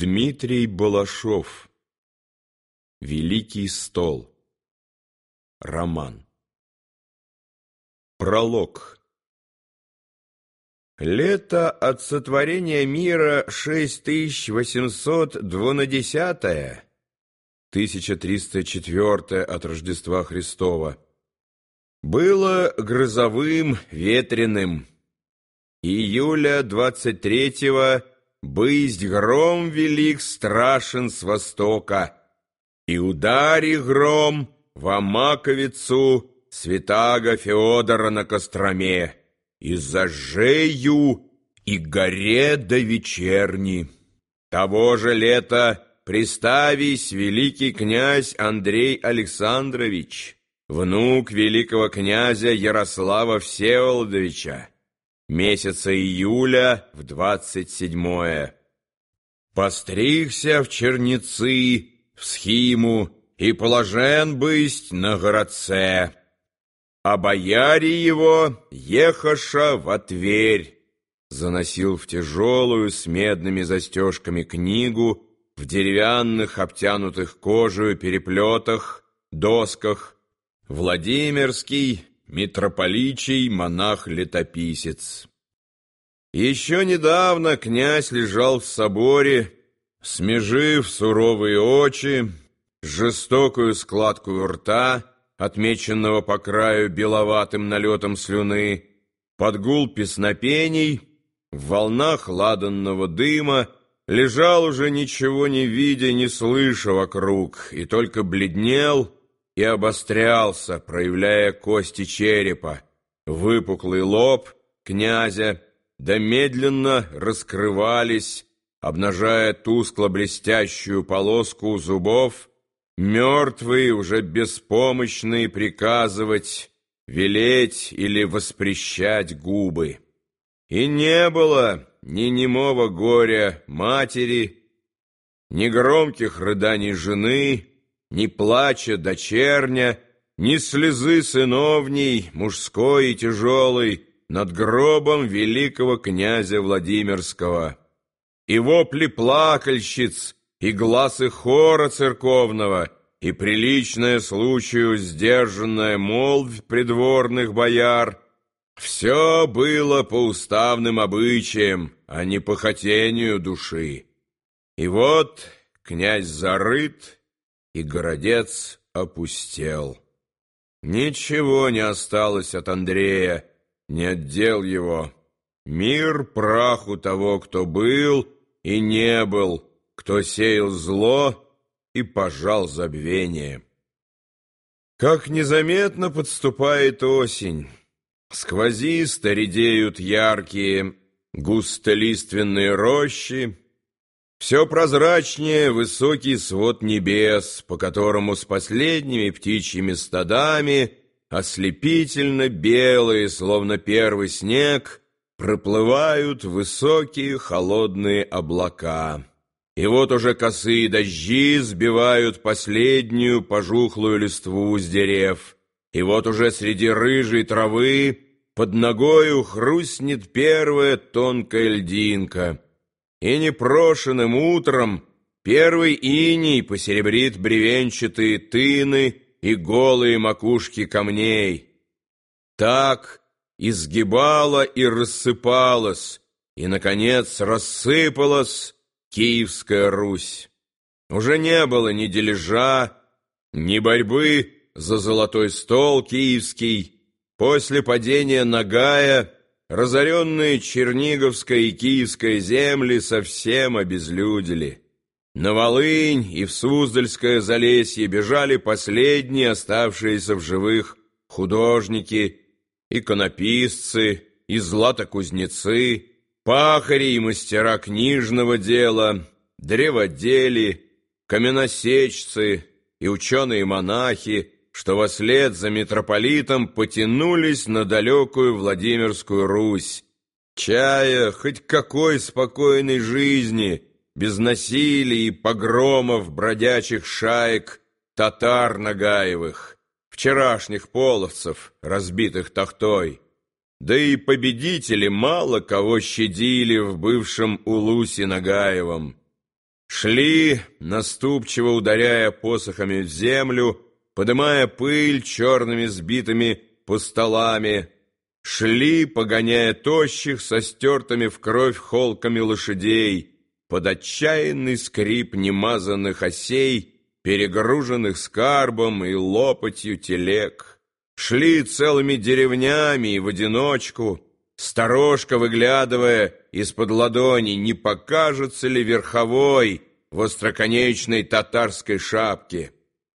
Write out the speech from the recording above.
Дмитрий Балашов. Великий стол. Роман. Пролог. Лето от сотворения мира 6800 двунадесятое, 1304 от Рождества Христова, было грозовым, ветреным. Июля 23-го Бысть гром велик страшен с востока, И удари гром в маковицу Святаго Феодора на Костроме, И зажею, и горе до вечерни. Того же лета приставись великий князь Андрей Александрович, внук великого князя Ярослава Всеволодовича, месяца июля в двадцать седьмое. Постригся в черницы, в схиму, и положен бысть на городце. А бояре его, ехаша в Тверь, заносил в тяжелую с медными застежками книгу в деревянных, обтянутых кожей переплетах, досках, Владимирский митрополичий монах-летописец. Еще недавно князь лежал в соборе, смежив суровые очи, жестокую складку рта, отмеченного по краю беловатым налетом слюны, под гул песнопений, в волнах ладанного дыма, лежал уже ничего не видя, не слыша вокруг, и только бледнел, и обострялся, проявляя кости черепа, выпуклый лоб князя, да медленно раскрывались, обнажая тускло-блестящую полоску зубов, мертвые, уже беспомощные приказывать, велеть или воспрещать губы. И не было ни немого горя матери, ни громких рыданий жены, ни плача дочерня, ни слезы сыновней, мужской и тяжелой, над гробом великого князя Владимирского. И вопли плакальщиц, и глазы хора церковного, и приличная случаю сдержанная молвь придворных бояр — все было по уставным обычаям, а не по хотению души. И вот князь зарыт, и городец опустел. Ничего не осталось от Андрея, не отдел его. Мир праху того, кто был и не был, кто сеял зло и пожал забвение. Как незаметно подступает осень, сквозисто редеют яркие густолиственные рощи, все прозрачнее высокий свод небес, по которому с последними птичьими стадами ослепительно белые, словно первый снег, проплывают высокие холодные облака. И вот уже косые дожди сбивают последнюю пожухлую листву с дерев. И вот уже среди рыжей травы под ногою хрустнет первая тонкая льдинка — и непрошенным утром первый иней посеребрит бревенчатые тыны и голые макушки камней. Так изгибала и рассыпалась, и, наконец, рассыпалась Киевская Русь. Уже не было ни дележа, ни борьбы за золотой стол киевский. После падения Нагая Разоренные Черниговская и Киевская земли совсем обезлюдили. На Волынь и в Суздальское Залесье бежали последние оставшиеся в живых художники, иконописцы и златокузнецы, пахари и мастера книжного дела, древодели, каменосечцы и ученые-монахи, что вслед за митрополитом потянулись на далекую Владимирскую Русь, чая хоть какой спокойной жизни, без насилий и погромов бродячих шаек татар Нагаевых, вчерашних половцев, разбитых тахтой. Да и победители мало кого щадили в бывшем Улусе Нагаевом. Шли, наступчиво ударяя посохами в землю, подымая пыль черными сбитыми пустолами, шли, погоняя тощих со стертыми в кровь холками лошадей, под отчаянный скрип немазанных осей, перегруженных скарбом и лопатью телег. Шли целыми деревнями и в одиночку, сторожка выглядывая из-под ладони, не покажется ли верховой в остроконечной татарской шапке.